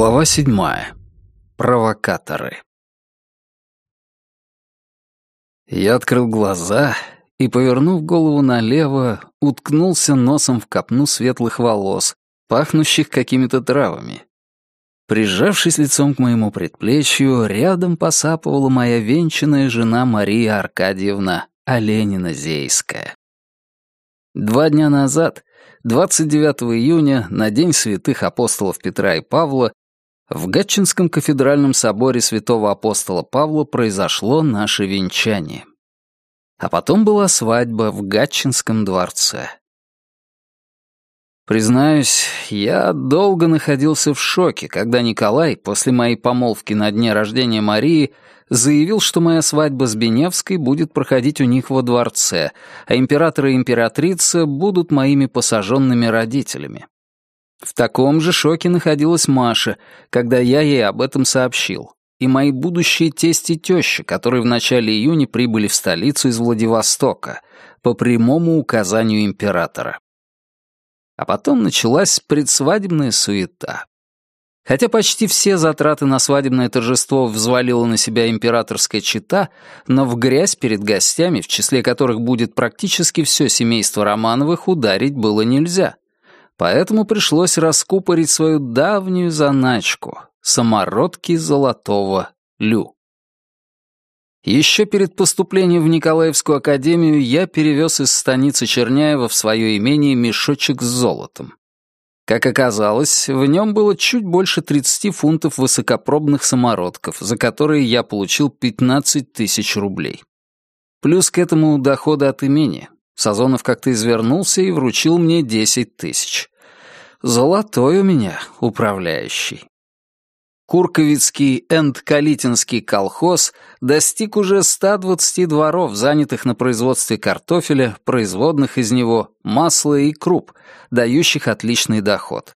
Глава седьмая. Провокаторы. Я открыл глаза и, повернув голову налево, уткнулся носом в копну светлых волос, пахнущих какими-то травами. Прижавшись лицом к моему предплечью, рядом посапывала моя венчанная жена Мария Аркадьевна Оленина-Зейская. Два дня назад 29 июня, на День святых апостолов Петра и Павла, в Гатчинском кафедральном соборе святого апостола Павла произошло наше венчание. А потом была свадьба в Гатчинском дворце. Признаюсь, я долго находился в шоке, когда Николай, после моей помолвки на дне рождения Марии, заявил, что моя свадьба с Беневской будет проходить у них во дворце, а император и императрица будут моими посаженными родителями. В таком же шоке находилась Маша, когда я ей об этом сообщил, и мои будущие тесть и теща, которые в начале июня прибыли в столицу из Владивостока по прямому указанию императора. А потом началась предсвадебная суета. Хотя почти все затраты на свадебное торжество взвалила на себя императорская чета, но в грязь перед гостями, в числе которых будет практически все семейство Романовых, ударить было нельзя. Поэтому пришлось раскупорить свою давнюю заначку — самородки золотого лю. Еще перед поступлением в Николаевскую академию я перевез из станицы Черняева в свое имение мешочек с золотом. Как оказалось, в нем было чуть больше 30 фунтов высокопробных самородков, за которые я получил 15 тысяч рублей. Плюс к этому доходы от имени. Сазонов как-то извернулся и вручил мне 10 тысяч. Золотой у меня управляющий. Курковицкий энд-Калитинский колхоз достиг уже 120 дворов, занятых на производстве картофеля, производных из него, масла и круп, дающих отличный доход.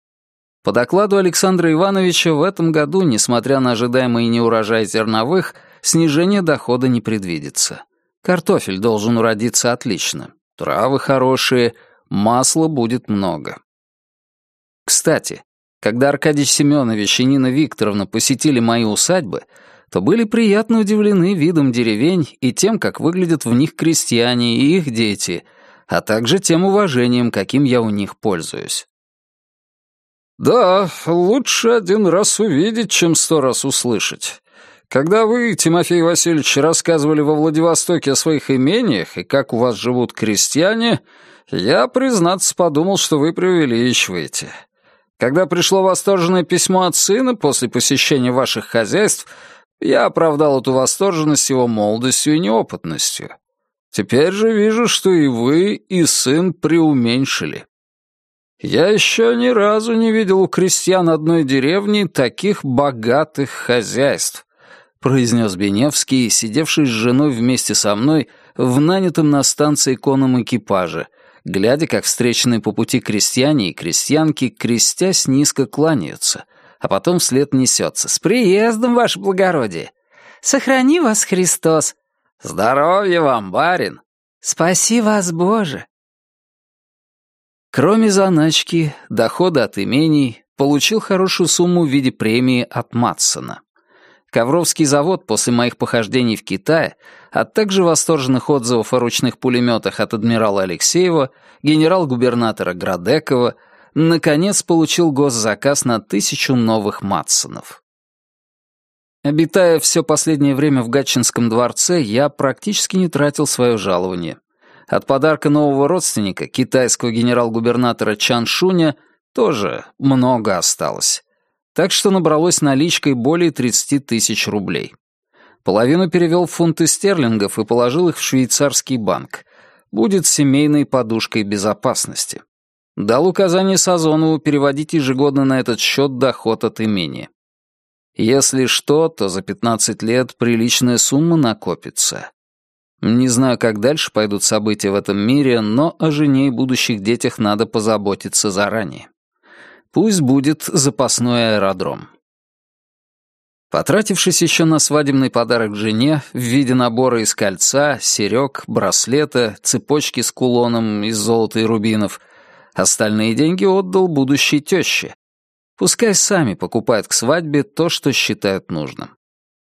По докладу Александра Ивановича, в этом году, несмотря на ожидаемый неурожай зерновых, снижение дохода не предвидится. Картофель должен уродиться отлично, травы хорошие, масла будет много. Кстати, когда Аркадий Семенович и Нина Викторовна посетили мои усадьбы, то были приятно удивлены видом деревень и тем, как выглядят в них крестьяне и их дети, а также тем уважением, каким я у них пользуюсь. «Да, лучше один раз увидеть, чем сто раз услышать. Когда вы, Тимофей Васильевич, рассказывали во Владивостоке о своих имениях и как у вас живут крестьяне, я, признаться, подумал, что вы преувеличиваете. Когда пришло восторженное письмо от сына после посещения ваших хозяйств, я оправдал эту восторженность его молодостью и неопытностью. Теперь же вижу, что и вы, и сын преуменьшили. Я еще ни разу не видел у крестьян одной деревни таких богатых хозяйств, произнес Беневский, сидевший с женой вместе со мной в нанятом на станции конном экипаже — глядя, как встреченные по пути крестьяне и крестьянки, крестясь, низко кланяются, а потом вслед несется. «С приездом, ваше благородие! Сохрани вас, Христос! Здоровья вам, барин! Спаси вас, Боже!» Кроме заначки, дохода от имений, получил хорошую сумму в виде премии от Матсона. Ковровский завод после моих похождений в Китае, а также восторженных отзывов о ручных пулеметах от адмирала Алексеева, генерал-губернатора Градекова, наконец получил госзаказ на тысячу новых Матсонов. Обитая все последнее время в Гатчинском дворце, я практически не тратил свое жалование. От подарка нового родственника, китайского генерал-губернатора Чан Шуня, тоже много осталось так что набралось наличкой более 30 тысяч рублей. Половину перевел в фунты стерлингов и положил их в швейцарский банк. Будет семейной подушкой безопасности. Дал указание Сазонову переводить ежегодно на этот счет доход от имения. Если что, то за 15 лет приличная сумма накопится. Не знаю, как дальше пойдут события в этом мире, но о жене и будущих детях надо позаботиться заранее. Пусть будет запасной аэродром. Потратившись еще на свадебный подарок жене в виде набора из кольца, серег, браслета, цепочки с кулоном из золота и рубинов, остальные деньги отдал будущей теще. Пускай сами покупают к свадьбе то, что считают нужным.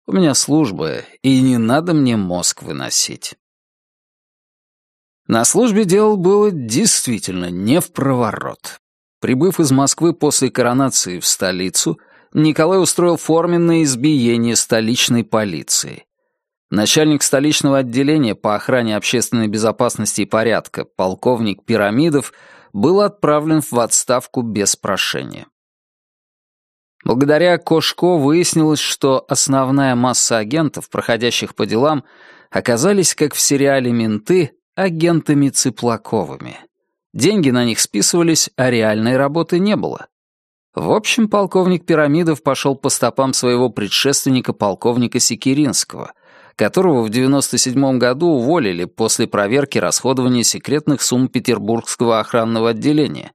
У меня служба, и не надо мне мозг выносить. На службе дело было действительно не в проворот. Прибыв из Москвы после коронации в столицу, Николай устроил форменное избиение столичной полиции. Начальник столичного отделения по охране общественной безопасности и порядка, полковник Пирамидов, был отправлен в отставку без прошения. Благодаря Кошко выяснилось, что основная масса агентов, проходящих по делам, оказались, как в сериале «Менты», агентами Цыплаковыми. Деньги на них списывались, а реальной работы не было. В общем, полковник Пирамидов пошел по стопам своего предшественника полковника Секиринского, которого в 97 году уволили после проверки расходования секретных сумм Петербургского охранного отделения,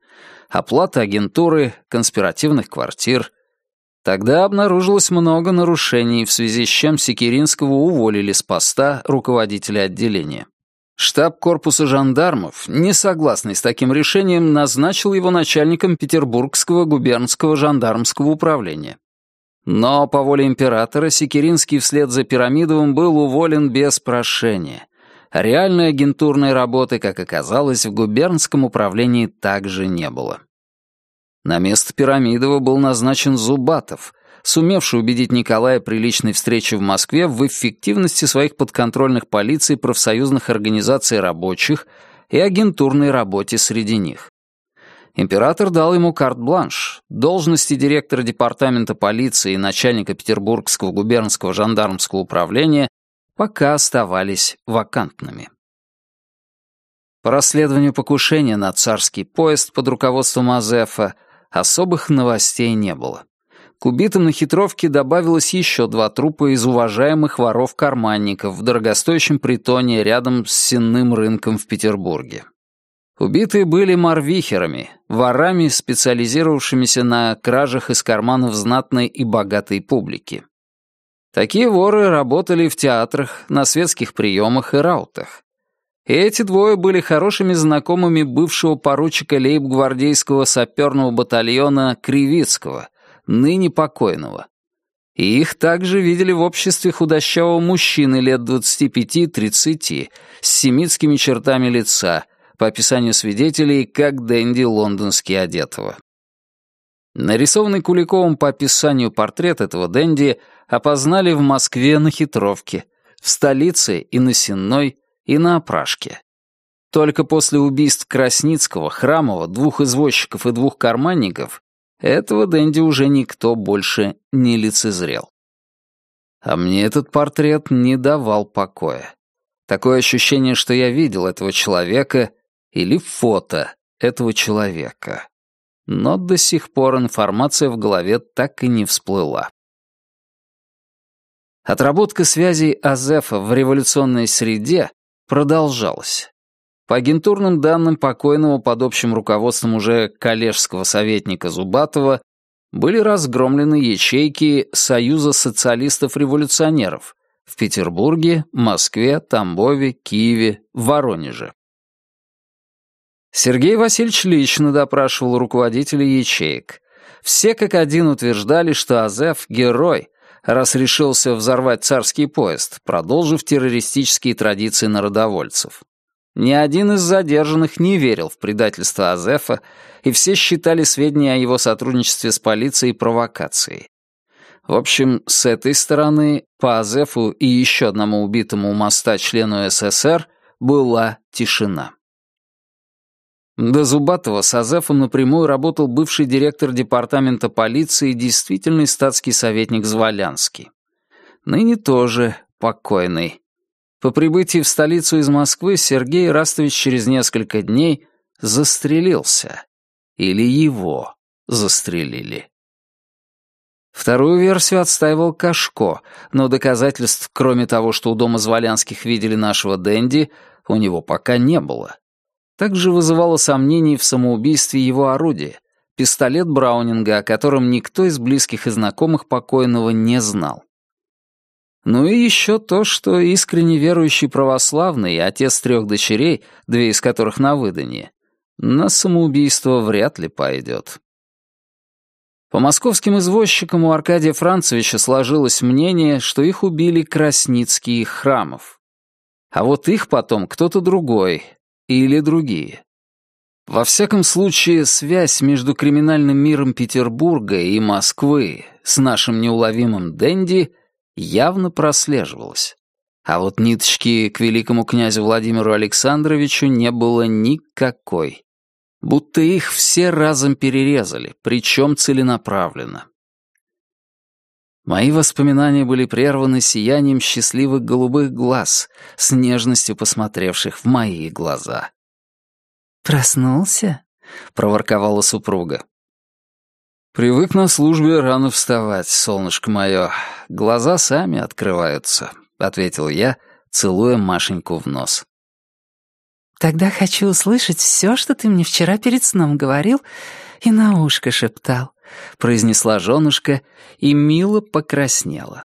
оплаты агентуры, конспиративных квартир. Тогда обнаружилось много нарушений, в связи с чем Секиринского уволили с поста руководителя отделения. Штаб корпуса жандармов, не согласный с таким решением, назначил его начальником Петербургского губернского жандармского управления. Но по воле императора Секиринский вслед за Пирамидовым был уволен без прошения. реальной агентурной работы, как оказалось, в губернском управлении также не было. На место Пирамидова был назначен Зубатов — сумевший убедить Николая при личной встрече в Москве в эффективности своих подконтрольных полиций профсоюзных организаций рабочих и агентурной работе среди них. Император дал ему карт-бланш. Должности директора департамента полиции и начальника Петербургского губернского жандармского управления пока оставались вакантными. По расследованию покушения на царский поезд под руководством Азефа особых новостей не было. К убитым на хитровке добавилось еще два трупа из уважаемых воров-карманников в дорогостоящем притоне рядом с сенным рынком в Петербурге. Убитые были марвихерами, ворами, специализировавшимися на кражах из карманов знатной и богатой публики. Такие воры работали в театрах, на светских приемах и раутах. И эти двое были хорошими знакомыми бывшего поручика лейб-гвардейского саперного батальона Кривицкого, ныне покойного. И их также видели в обществе худощавого мужчины лет 25-30 с семитскими чертами лица, по описанию свидетелей, как Дэнди лондонский одетого. Нарисованный Куликовым по описанию портрет этого Дэнди опознали в Москве на хитровке, в столице и на Сенной, и на Опрашке. Только после убийств Красницкого, Храмова, двух извозчиков и двух карманников этого Дэнди уже никто больше не лицезрел. А мне этот портрет не давал покоя. Такое ощущение, что я видел этого человека или фото этого человека. Но до сих пор информация в голове так и не всплыла. Отработка связей Азефа в революционной среде продолжалась. По агентурным данным покойного под общим руководством уже коллежского советника Зубатова были разгромлены ячейки Союза социалистов-революционеров в Петербурге, Москве, Тамбове, Киеве, Воронеже. Сергей Васильевич лично допрашивал руководителей ячеек. Все как один утверждали, что Азеф — герой, раз решился взорвать царский поезд, продолжив террористические традиции народовольцев. Ни один из задержанных не верил в предательство Азефа, и все считали сведения о его сотрудничестве с полицией провокацией. В общем, с этой стороны, по Азефу и еще одному убитому у моста члену СССР была тишина. До Зубатова с Азефом напрямую работал бывший директор департамента полиции и действительный статский советник Зволянский. Ныне тоже покойный. По прибытии в столицу из Москвы Сергей Растович через несколько дней застрелился. Или его застрелили. Вторую версию отстаивал Кашко, но доказательств, кроме того, что у дома Зволянских видели нашего Дэнди, у него пока не было. Также вызывало сомнений в самоубийстве его орудия — пистолет Браунинга, о котором никто из близких и знакомых покойного не знал. Ну и еще то, что искренне верующий православный, отец трех дочерей, две из которых на выданье, на самоубийство вряд ли пойдет. По московским извозчикам у Аркадия Францевича сложилось мнение, что их убили Красницкие Храмов. А вот их потом кто-то другой или другие. Во всяком случае, связь между криминальным миром Петербурга и Москвы с нашим неуловимым Дэнди явно прослеживалась. А вот ниточки к великому князю Владимиру Александровичу не было никакой будто их все разом перерезали, причем целенаправленно. Мои воспоминания были прерваны сиянием счастливых голубых глаз, с нежностью посмотревших в мои глаза. «Проснулся?» — проворковала супруга. «Привык на службе рано вставать, солнышко мое. Глаза сами открываются», — ответил я, целуя Машеньку в нос. Тогда хочу услышать все, что ты мне вчера перед сном говорил и на ушко шептал», — произнесла женушка и мило покраснела.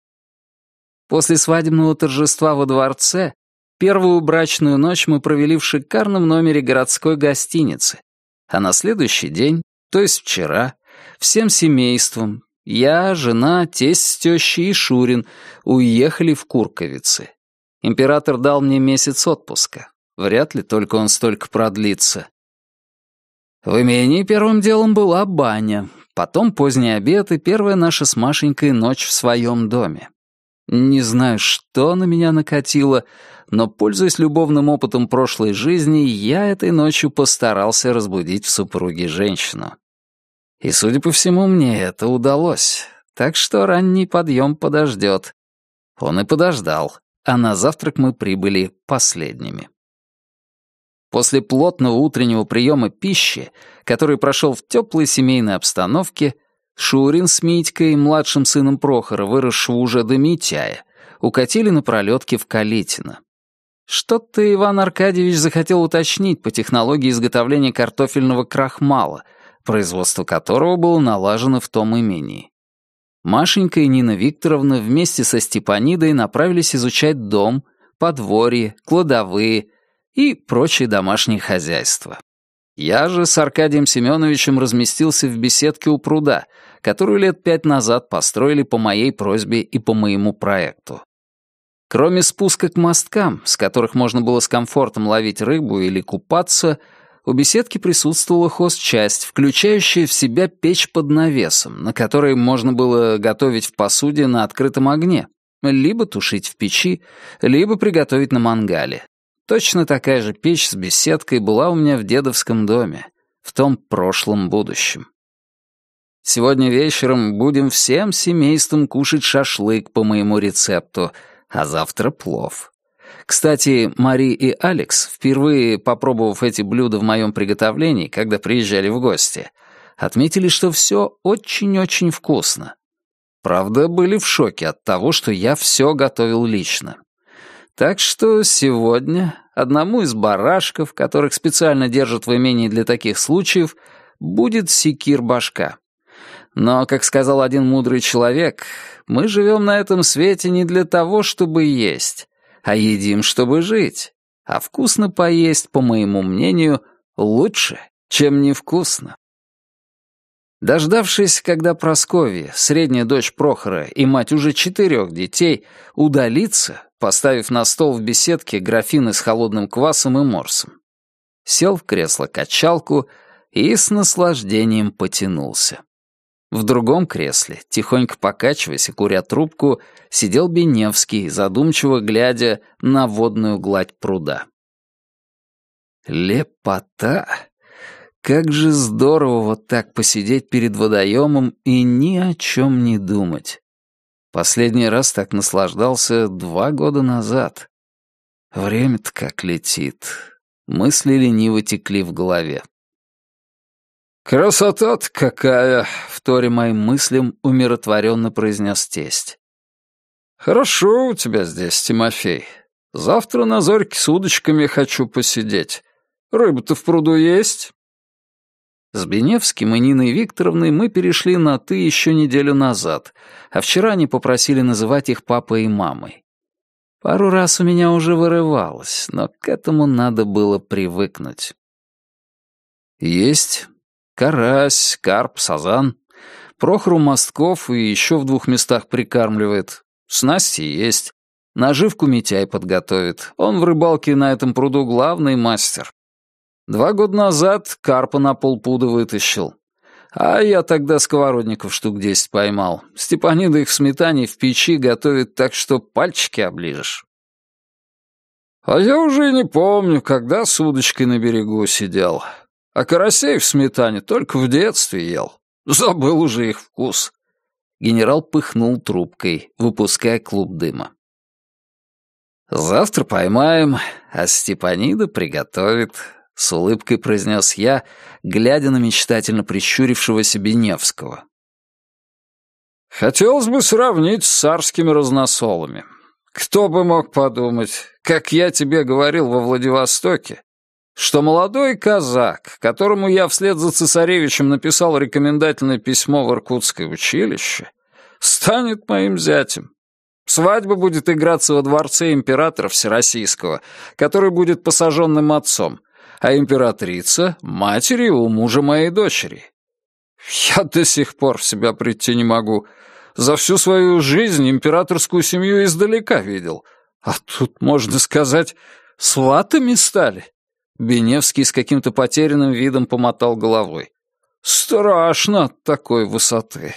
После свадебного торжества во дворце первую брачную ночь мы провели в шикарном номере городской гостиницы, а на следующий день, то есть вчера, всем семейством, я, жена, тесть с тещей и Шурин уехали в Курковицы. Император дал мне месяц отпуска. Вряд ли только он столько продлится. В имении первым делом была баня, потом поздний обед и первая наша с Машенькой ночь в своем доме. Не знаю, что на меня накатило, но, пользуясь любовным опытом прошлой жизни, я этой ночью постарался разбудить в супруге женщину. И, судя по всему, мне это удалось, так что ранний подъем подождет. Он и подождал, а на завтрак мы прибыли последними. После плотного утреннего приема пищи, который прошел в теплой семейной обстановке, Шурин с Митькой, младшим сыном Прохора, выросшего уже до Митяя, укатили на пролетке в Калитино. Что-то Иван Аркадьевич захотел уточнить по технологии изготовления картофельного крахмала, производство которого было налажено в том имении. Машенька и Нина Викторовна вместе со Степанидой направились изучать дом, подворье, кладовые, и прочее домашнее хозяйство. Я же с Аркадием Семеновичем разместился в беседке у пруда, которую лет пять назад построили по моей просьбе и по моему проекту. Кроме спуска к мосткам, с которых можно было с комфортом ловить рыбу или купаться, у беседки присутствовала хозчасть, включающая в себя печь под навесом, на которой можно было готовить в посуде на открытом огне, либо тушить в печи, либо приготовить на мангале, Точно такая же печь с беседкой была у меня в дедовском доме, в том прошлом будущем. Сегодня вечером будем всем семейством кушать шашлык по моему рецепту, а завтра плов. Кстати, Мари и Алекс, впервые попробовав эти блюда в моем приготовлении, когда приезжали в гости, отметили, что все очень-очень вкусно. Правда, были в шоке от того, что я все готовил лично. Так что сегодня одному из барашков, которых специально держат в имении для таких случаев, будет секир-башка. Но, как сказал один мудрый человек, мы живем на этом свете не для того, чтобы есть, а едим, чтобы жить. А вкусно поесть, по моему мнению, лучше, чем невкусно. Дождавшись, когда Просковья, средняя дочь Прохора и мать уже четырех детей, удалится, поставив на стол в беседке графины с холодным квасом и морсом. Сел в кресло-качалку и с наслаждением потянулся. В другом кресле, тихонько покачиваясь и куря трубку, сидел Беневский, задумчиво глядя на водную гладь пруда. Лепота! Как же здорово вот так посидеть перед водоемом и ни о чем не думать. Последний раз так наслаждался два года назад. Время-то как летит. Мысли лениво текли в голове. «Красота-то какая!» — вторя моим мыслям умиротворенно произнес тесть. «Хорошо у тебя здесь, Тимофей. Завтра на зорьке с удочками хочу посидеть. Рыба-то в пруду есть?» С Беневским и Ниной Викторовной мы перешли на «ты» еще неделю назад, а вчера они попросили называть их папой и мамой. Пару раз у меня уже вырывалось, но к этому надо было привыкнуть. Есть карась, карп, сазан. Прохору мостков и еще в двух местах прикармливает. Снасти есть. Наживку Митяй подготовит. Он в рыбалке на этом пруду главный мастер. Два года назад карпа на полпуда вытащил. А я тогда сковородников штук десять поймал. Степанида их в сметане в печи готовит так, что пальчики оближешь. А я уже не помню, когда с удочкой на берегу сидел. А карасей в сметане только в детстве ел. Забыл уже их вкус. Генерал пыхнул трубкой, выпуская клуб дыма. «Завтра поймаем, а Степанида приготовит», — с улыбкой произнес я, глядя на мечтательно прищурившегося Беневского. «Хотелось бы сравнить с царскими разносолами. Кто бы мог подумать, как я тебе говорил во Владивостоке, что молодой казак, которому я вслед за цесаревичем написал рекомендательное письмо в Иркутское училище, станет моим зятем. Свадьба будет играться во дворце императора Всероссийского, который будет посаженным отцом, а императрица — матерью у мужа моей дочери. Я до сих пор в себя прийти не могу. За всю свою жизнь императорскую семью издалека видел. А тут, можно сказать, сватами стали. Беневский с каким-то потерянным видом помотал головой. «Страшно от такой высоты».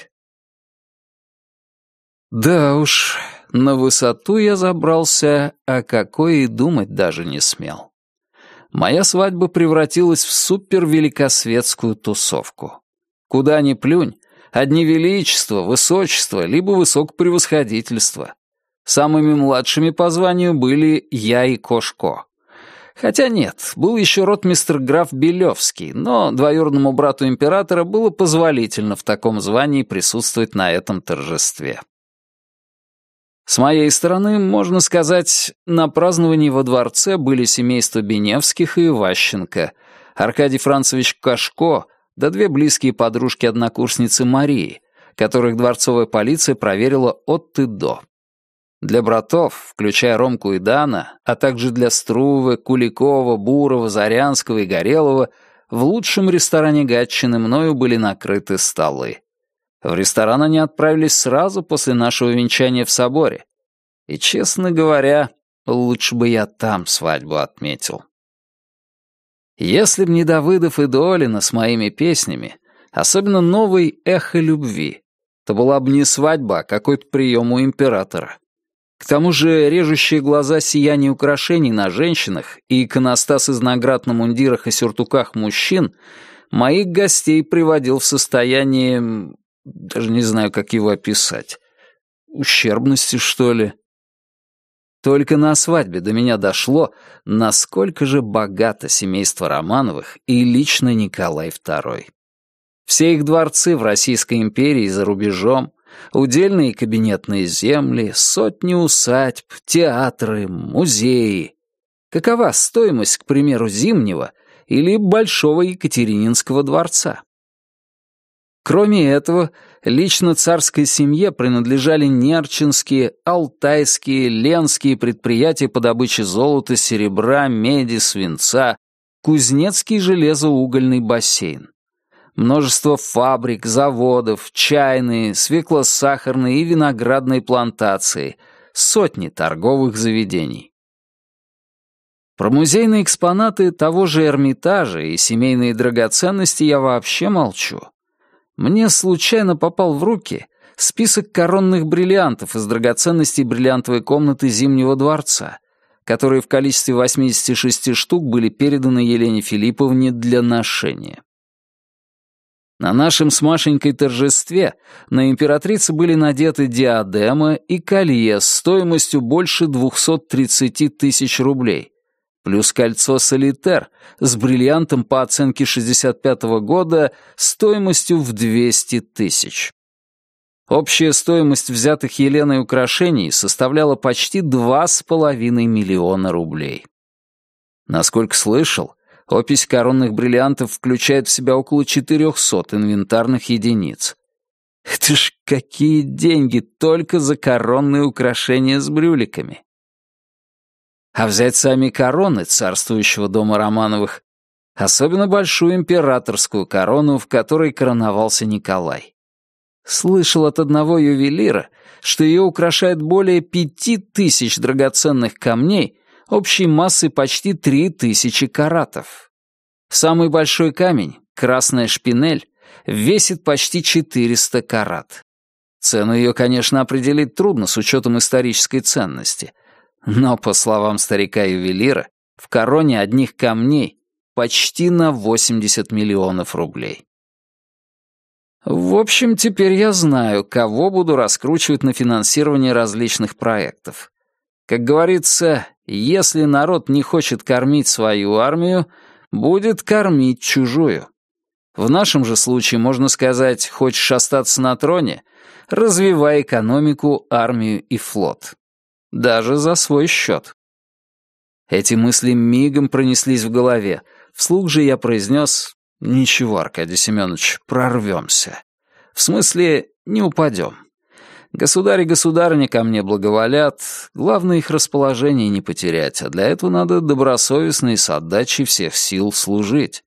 Да уж, на высоту я забрался, а какой и думать даже не смел. Моя свадьба превратилась в супервеликосветскую тусовку. Куда ни плюнь, одни величества, высочества, либо высокопревосходительства. Самыми младшими по званию были я и Кошко. Хотя нет, был еще ротмистр граф Белевский, но двоюродному брату императора было позволительно в таком звании присутствовать на этом торжестве. С моей стороны, можно сказать, на праздновании во дворце были семейства Беневских и Иващенко, Аркадий Францевич Кашко, да две близкие подружки-однокурсницы Марии, которых дворцовая полиция проверила от и до. Для братов, включая Ромку и Дана, а также для Струвы, Куликова, Бурова, Зарянского и Горелого, в лучшем ресторане Гатчины мною были накрыты столы. В ресторан они отправились сразу после нашего венчания в соборе. И, честно говоря, лучше бы я там свадьбу отметил. Если б не Давыдов и Долина с моими песнями, особенно новый «Эхо любви», то была бы не свадьба, а какой-то прием у императора. К тому же режущие глаза сияние украшений на женщинах и иконостас из наград на мундирах и сюртуках мужчин моих гостей приводил в состояние... даже не знаю, как его описать. Ущербности, что ли? Только на свадьбе до меня дошло, насколько же богато семейство Романовых и лично Николай II. Все их дворцы в Российской империи и за рубежом, удельные кабинетные земли, сотни усадьб, театры, музеи. Какова стоимость, к примеру, Зимнего или Большого Екатерининского дворца? Кроме этого, лично царской семье принадлежали нерчинские, алтайские, ленские предприятия по добыче золота, серебра, меди, свинца, Кузнецкий железоугольный бассейн множество фабрик, заводов, чайные, свекло-сахарные и виноградные плантации, сотни торговых заведений. Про музейные экспонаты того же Эрмитажа и семейные драгоценности я вообще молчу. Мне случайно попал в руки список коронных бриллиантов из драгоценностей бриллиантовой комнаты Зимнего дворца, которые в количестве 86 штук были переданы Елене Филипповне для ношения. На нашем с Машенькой торжестве на императрице были надеты диадема и колье стоимостью больше 230 тысяч рублей, плюс кольцо солитер с бриллиантом по оценке 65 -го года стоимостью в 200 тысяч. Общая стоимость взятых Еленой украшений составляла почти 2,5 миллиона рублей. Насколько слышал, Опись коронных бриллиантов включает в себя около 400 инвентарных единиц. Это ж какие деньги только за коронные украшения с брюликами. А взять сами короны царствующего дома Романовых, особенно большую императорскую корону, в которой короновался Николай. Слышал от одного ювелира, что ее украшает более пяти тысяч драгоценных камней общей массой почти три тысячи каратов. Самый большой камень, красная шпинель, весит почти 400 карат. Цену ее, конечно, определить трудно с учетом исторической ценности. Но, по словам старика-ювелира, в короне одних камней почти на 80 миллионов рублей. В общем, теперь я знаю, кого буду раскручивать на финансирование различных проектов. Как говорится, если народ не хочет кормить свою армию, будет кормить чужую. В нашем же случае можно сказать, хочешь остаться на троне, развивай экономику, армию и флот. Даже за свой счет. Эти мысли мигом пронеслись в голове. Вслух же я произнес «Ничего, Аркадий Семенович, прорвемся. В смысле, не упадем. Государь и государыня ко мне благоволят, главное их расположение не потерять, а для этого надо добросовестно и с отдачей всех сил служить.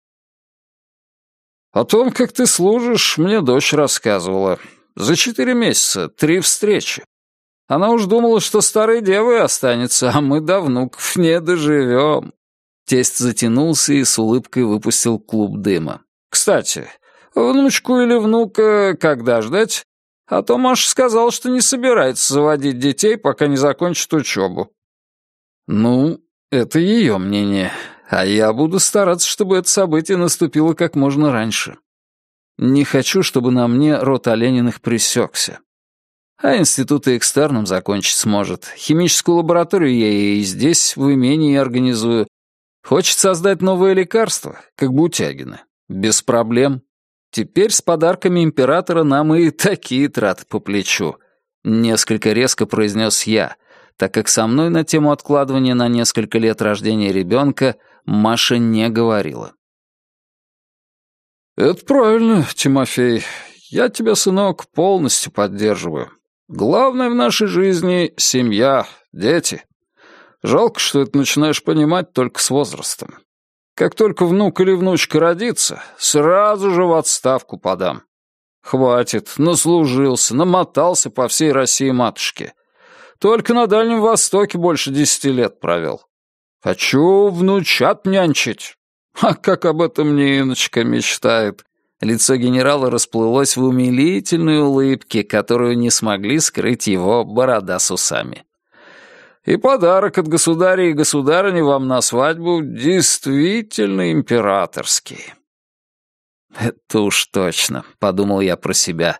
О том, как ты служишь, мне дочь рассказывала. За четыре месяца, три встречи. Она уж думала, что старой девой останется, а мы до внуков не доживем. Тесть затянулся и с улыбкой выпустил клуб дыма. «Кстати, внучку или внука когда ждать? А то Маша сказал, что не собирается заводить детей, пока не закончит учебу». «Ну, это ее мнение, а я буду стараться, чтобы это событие наступило как можно раньше. Не хочу, чтобы на мне род Олениных пресекся. А институт и экстерном закончить сможет. Химическую лабораторию я и здесь, в имении, организую. Хочет создать новое лекарство, как Бутягина. Без проблем. Теперь с подарками императора нам и такие траты по плечу. Несколько резко произнес я, так как со мной на тему откладывания на несколько лет рождения ребенка Маша не говорила. «Это правильно, Тимофей. Я тебя, сынок, полностью поддерживаю. Главное в нашей жизни — семья, дети. Жалко, что это начинаешь понимать только с возрастом. Как только внук или внучка родится, сразу же в отставку подам. Хватит, наслужился, намотался по всей России матушке. Только на Дальнем Востоке больше десяти лет провел. Хочу внучат нянчить. А как об этом Ниночка мечтает. Лицо генерала расплылось в умилительной улыбке, которую не смогли скрыть его борода с усами. И подарок от государя и государыни вам на свадьбу действительно императорский. «Это уж точно», — подумал я про себя.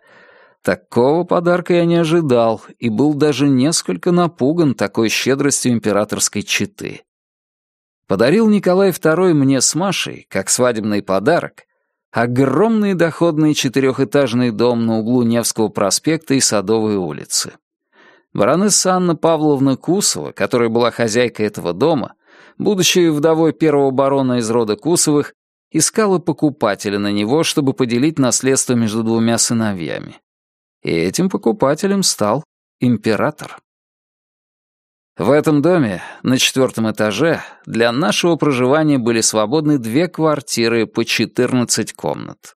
Такого подарка я не ожидал и был даже несколько напуган такой щедростью императорской четы. Подарил Николай II мне с Машей, как свадебный подарок, огромный доходный четырехэтажный дом на углу Невского проспекта и Садовой улицы. Баронесса Анна Павловна Кусова, которая была хозяйкой этого дома, будучи вдовой первого барона из рода Кусовых, искала покупателя на него, чтобы поделить наследство между двумя сыновьями. И этим покупателем стал император. В этом доме, на четвертом этаже, для нашего проживания были свободны две квартиры по 14 комнат.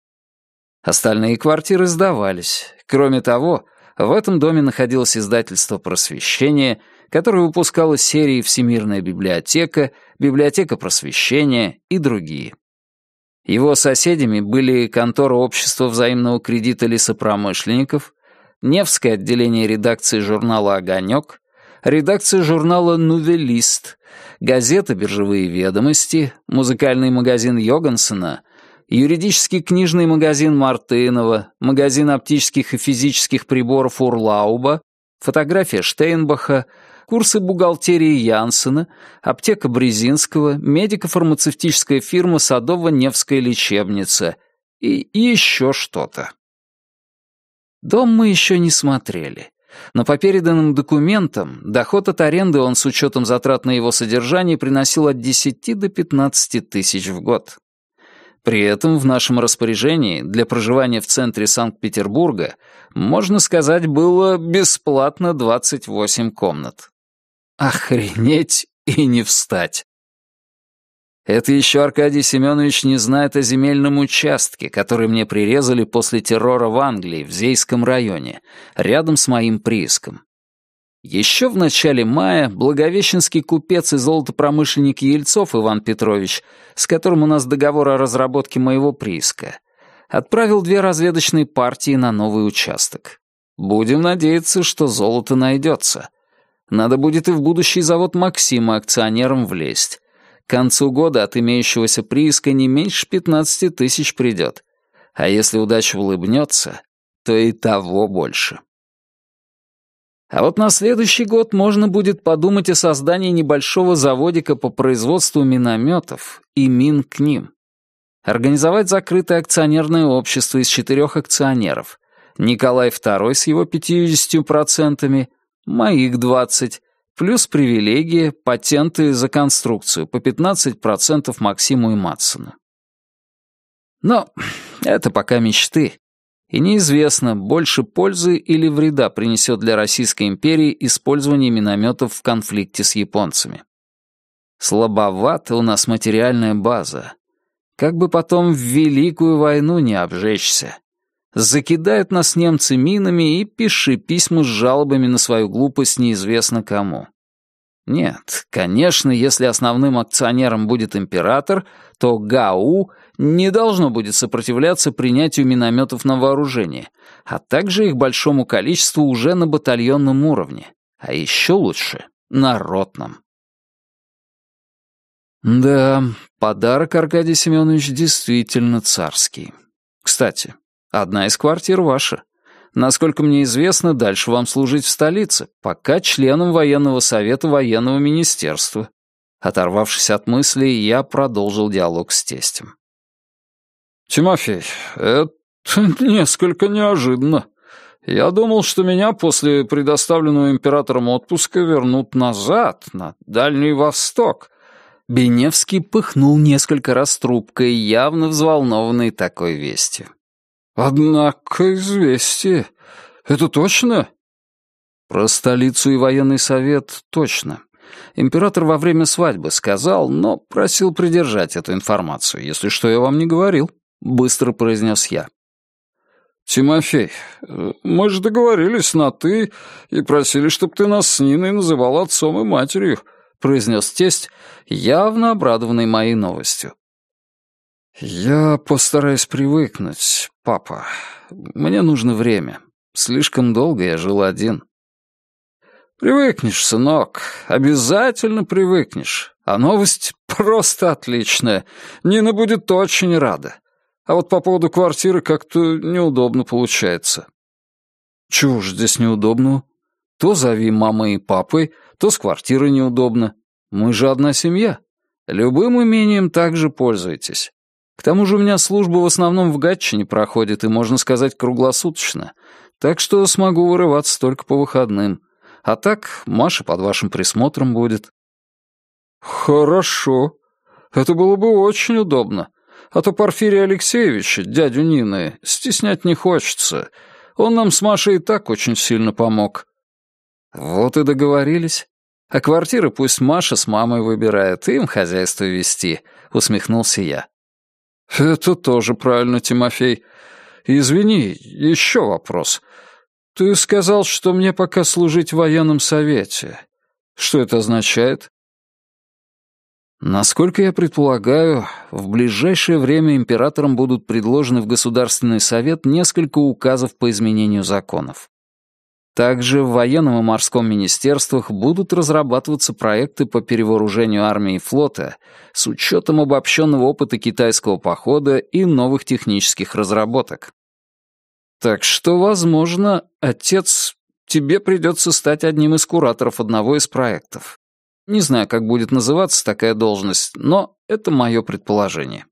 Остальные квартиры сдавались. Кроме того, в этом доме находилось издательство «Просвещение», которое выпускало серии «Всемирная библиотека», «Библиотека просвещения» и другие. Его соседями были контора Общества взаимного кредита лесопромышленников, Невское отделение редакции журнала «Огонек», редакция журнала «Нувелист», газета «Биржевые ведомости», музыкальный магазин Йогансена, юридический книжный магазин Мартынова, магазин оптических и физических приборов Урлауба, фотография Штейнбаха, курсы бухгалтерии Янсена, аптека Брезинского, медико-фармацевтическая фирма Садово-Невская лечебница и еще что-то. Дом мы еще не смотрели. Но по переданным документам, доход от аренды он с учетом затрат на его содержание приносил от 10 до 15 тысяч в год. При этом в нашем распоряжении для проживания в центре Санкт-Петербурга, можно сказать, было бесплатно 28 комнат. Охренеть и не встать. Это еще Аркадий Семенович не знает о земельном участке, который мне прирезали после террора в Англии, в Зейском районе, рядом с моим прииском. Еще в начале мая благовещенский купец и золотопромышленник Ельцов Иван Петрович, с которым у нас договор о разработке моего прииска, отправил две разведочные партии на новый участок. Будем надеяться, что золото найдется. Надо будет и в будущий завод Максима акционерам влезть. К концу года от имеющегося прииска не меньше 15 тысяч придет. А если удача улыбнется, то и того больше. А вот на следующий год можно будет подумать о создании небольшого заводика по производству минометов и мин к ним. Организовать закрытое акционерное общество из четырех акционеров. Николай II с его 50%, моих 20%, Плюс привилегии, патенты за конструкцию по 15% Максиму и Матсону. Но это пока мечты. И неизвестно, больше пользы или вреда принесет для Российской империи использование минометов в конфликте с японцами. Слабовата у нас материальная база. Как бы потом в Великую войну не обжечься. Закидают нас немцы минами и пиши письма с жалобами на свою глупость неизвестно кому. Нет, конечно, если основным акционером будет император, то ГАУ не должно будет сопротивляться принятию минометов на вооружение, а также их большому количеству уже на батальонном уровне, а еще лучше — на ротном. Да, подарок Аркадий Семенович действительно царский. Кстати, Одна из квартир ваша. Насколько мне известно, дальше вам служить в столице, пока членом военного совета военного министерства. Оторвавшись от мыслей, я продолжил диалог с тестем. «Тимофей, это несколько неожиданно. Я думал, что меня после предоставленного императором отпуска вернут назад, на Дальний Восток». Беневский пыхнул несколько раз трубкой, явно взволнованный такой вестью. «Однако известие. Это точно?» «Про столицу и военный совет точно. Император во время свадьбы сказал, но просил придержать эту информацию, если что я вам не говорил», — быстро произнес я. «Тимофей, мы же договорились на «ты» и просили, чтобы ты нас с Ниной называл отцом и матерью», — произнес тесть, явно обрадованный моей новостью. «Я постараюсь привыкнуть, папа. Мне нужно время. Слишком долго я жил один». «Привыкнешь, сынок, обязательно привыкнешь. А новость просто отличная. Нина будет очень рада. А вот по поводу квартиры как-то неудобно получается». «Чего ж здесь неудобного? То зови мамой и папой, то с квартирой неудобно. Мы же одна семья. Любым имением также пользуйтесь. К тому же у меня служба в основном в Гатчине проходит и, можно сказать, круглосуточно, так что смогу вырываться только по выходным. А так Маша под вашим присмотром будет». «Хорошо. Это было бы очень удобно. А то Порфирия Алексеевича, дядю Нины, стеснять не хочется. Он нам с Машей и так очень сильно помог». «Вот и договорились. А квартиры пусть Маша с мамой выбирает, им хозяйство вести», — усмехнулся я. «Это тоже правильно, Тимофей. Извини, еще вопрос. Ты сказал, что мне пока служить в военном совете. Что это означает?» Насколько я предполагаю, в ближайшее время императорам будут предложены в Государственный совет несколько указов по изменению законов. Также в военном и морском министерствах будут разрабатываться проекты по перевооружению армии и флота с учетом обобщенного опыта китайского похода и новых технических разработок. Так что, возможно, отец, тебе придется стать одним из кураторов одного из проектов. Не знаю, как будет называться такая должность, но это мое предположение.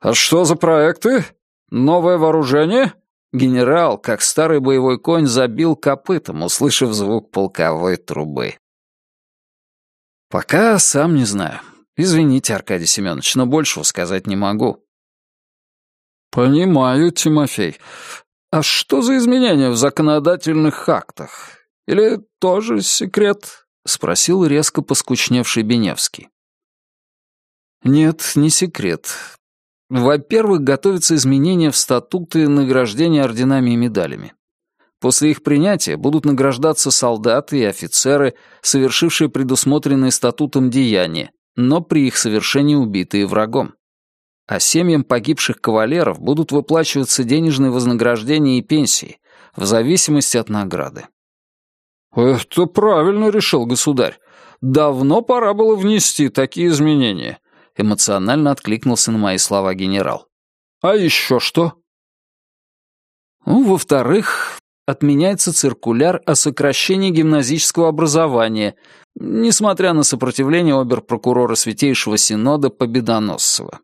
«А что за проекты? Новое вооружение?» Генерал, как старый боевой конь, забил копытом, услышав звук полковой трубы. «Пока сам не знаю. Извините, Аркадий Семенович, но большего сказать не могу». «Понимаю, Тимофей. А что за изменения в законодательных актах? Или тоже секрет?» — спросил резко поскучневший Беневский. Нет, не секрет. Во-первых, готовятся изменения в статуты награждения орденами и медалями. После их принятия будут награждаться солдаты и офицеры, совершившие предусмотренные статутом деяния, но при их совершении убитые врагом. А семьям погибших кавалеров будут выплачиваться денежные вознаграждения и пенсии, в зависимости от награды. «Это правильно решил государь. Давно пора было внести такие изменения», — эмоционально откликнулся на мои слова генерал. «А еще что?» Ну, во-вторых, отменяется циркуляр о сокращении гимназического образования, несмотря на сопротивление обер-прокурора Святейшего Синода Победоносцева.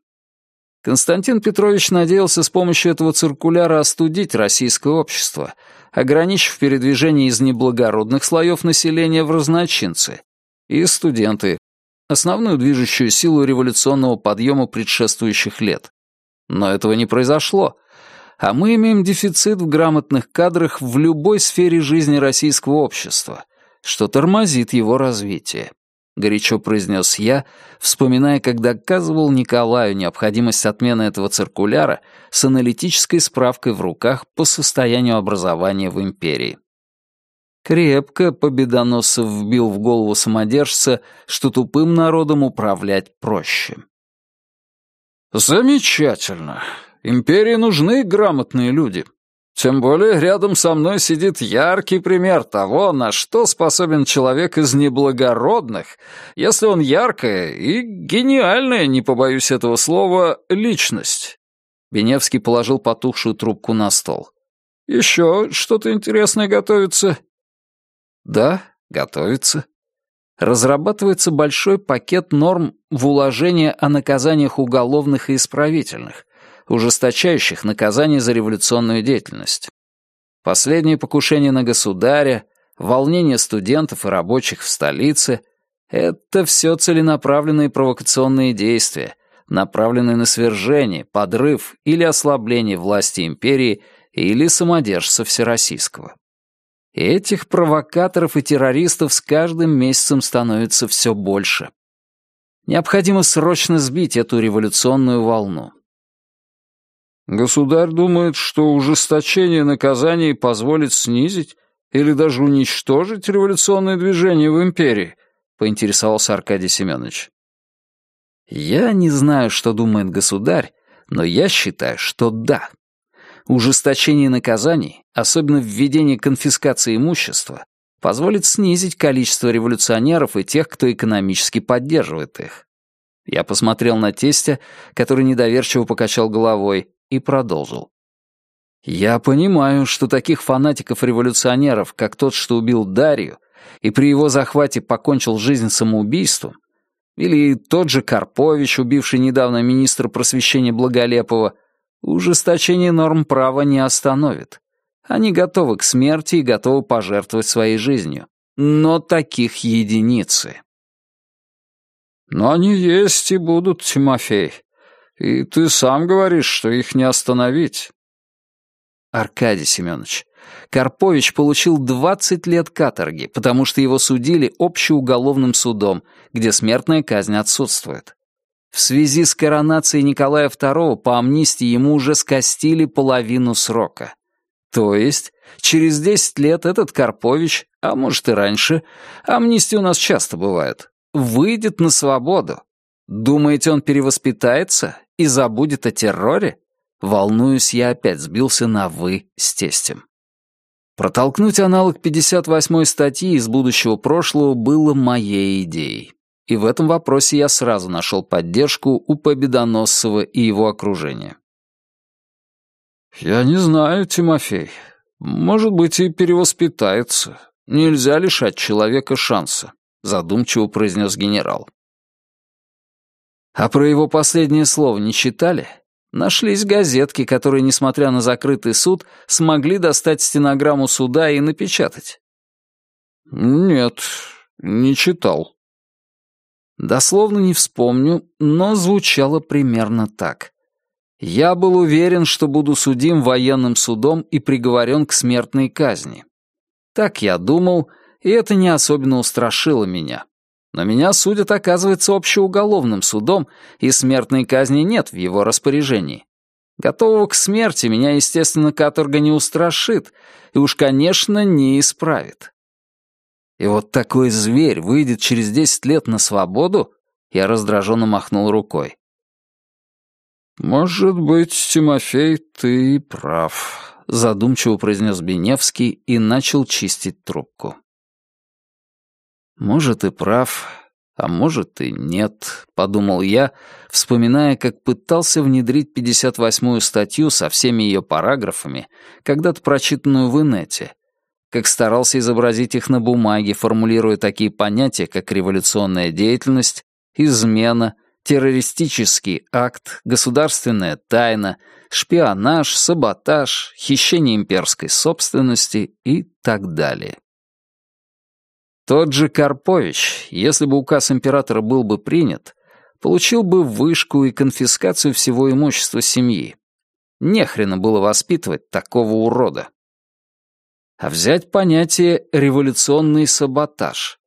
Константин Петрович надеялся с помощью этого циркуляра остудить российское общество, ограничив передвижение из неблагородных слоев населения в разночинцы, и студенты, основную движущую силу революционного подъема предшествующих лет. Но этого не произошло, а мы имеем дефицит в грамотных кадрах в любой сфере жизни российского общества, что тормозит его развитие. Горячо произнес я, вспоминая, как доказывал Николаю необходимость отмены этого циркуляра с аналитической справкой в руках по состоянию образования в империи. Крепко Победоносцев вбил в голову самодержца, что тупым народом управлять проще. «Замечательно. Империи нужны грамотные люди. Тем более рядом со мной сидит яркий пример того, на что способен человек из неблагородных, если он яркая и гениальная, не побоюсь этого слова, личность». Беневский положил потухшую трубку на стол. «Еще что-то интересное готовится?» «Да, готовится», разрабатывается большой пакет норм в уложение о наказаниях уголовных и исправительных, ужесточающих наказания за революционную деятельность. Последние покушения на государя, волнение студентов и рабочих в столице — это все целенаправленные провокационные действия, направленные на свержение, подрыв или ослабление власти империи или самодержца Всероссийского. этих провокаторов и террористов с каждым месяцем становится все больше. Необходимо срочно сбить эту революционную волну. Государь думает, что ужесточение наказаний позволит снизить или даже уничтожить революционное движение в империи, поинтересовался Аркадий Семенович. Я не знаю, что думает государь, но я считаю, что да. Ужесточение наказаний, особенно введение конфискации имущества, позволит снизить количество революционеров и тех, кто экономически поддерживает их. Я посмотрел на тестя, который недоверчиво покачал головой, и продолжил. «Я понимаю, что таких фанатиков-революционеров, как тот, что убил Дарью, и при его захвате покончил жизнь самоубийством, или тот же Карпович, убивший недавно министра просвещения Благолепова, ужесточение норм права не остановит. Они готовы к смерти и готовы пожертвовать своей жизнью. Но таких единицы. Но они есть и будут, Тимофей. И ты сам говоришь, что их не остановить. Аркадий Семенович, Карпович получил 20 лет каторги, потому что его судили общеуголовным судом, где смертная казнь отсутствует. В связи с коронацией Николая II по амнистии ему уже скостили половину срока. То есть, через 10 лет этот Карпович, а может и раньше, амнистии у нас часто бывают, выйдет на свободу. Думаете, он перевоспитается и забудет о терроре? Волнуюсь, я опять сбился на «вы» с тестем. Протолкнуть аналог 58-й статьи из будущего прошлого было моей идеей. И в этом вопросе я сразу нашел поддержку у Победоносцева и его окружения. «Я не знаю, Тимофей. Может быть, и перевоспитается. Нельзя лишать человека шанса», — задумчиво произнес генерал. А про его последнее слово не читали? Нашлись газетки, которые, несмотря на закрытый суд, смогли достать стенограмму суда и напечатать. Нет, не читал. Дословно не вспомню, но звучало примерно так. Я был уверен, что буду судим военным судом и приговорен к смертной казни. Так я думал, и это не особенно устрашило меня. Но меня судят, оказывается, общеуголовным судом, и смертной казни нет в его распоряжении. Готового к смерти меня, естественно, каторга не устрашит и уж, конечно, не исправит. И вот такой зверь выйдет через десять лет на свободу? Я раздраженно махнул рукой. «Может быть, Тимофей, ты прав», — задумчиво произнес Беневский и начал чистить трубку. «Может, и прав, а может и нет», — подумал я, вспоминая, как пытался внедрить 58-ю статью со всеми ее параграфами, когда-то прочитанную в инете, как старался изобразить их на бумаге, формулируя такие понятия, как революционная деятельность, измена, террористический акт, государственная тайна, шпионаж, саботаж, хищение имперской собственности и так далее. Тот же Карпович, если бы указ императора был бы принят, получил бы вышку и конфискацию всего имущества семьи. Нехрена было воспитывать такого урода. А взять понятие «революционный саботаж».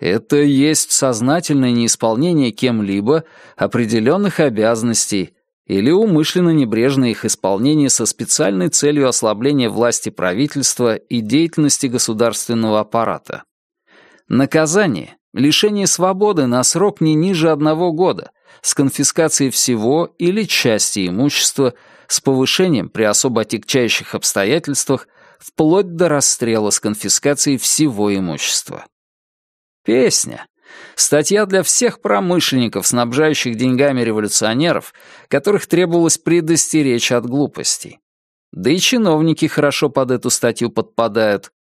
Это есть сознательное неисполнение кем-либо определенных обязанностей или умышленно небрежное их исполнение со специальной целью ослабления власти правительства и деятельности государственного аппарата. Наказание — лишение свободы на срок не ниже одного года, с конфискацией всего или части имущества, с повышением при особо отягчающих обстоятельствах, вплоть до расстрела с конфискацией всего имущества. Песня. Статья для всех промышленников, снабжающих деньгами революционеров, которых требовалось предостеречь от глупостей. Да и чиновники хорошо под эту статью подпадают,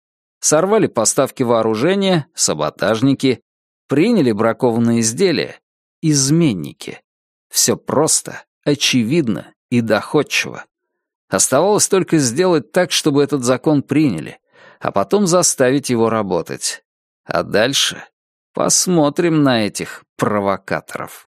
сорвали поставки вооружения, саботажники, приняли бракованные изделия, изменники. Все просто, очевидно и доходчиво. Оставалось только сделать так, чтобы этот закон приняли, а потом заставить его работать. А дальше посмотрим на этих провокаторов.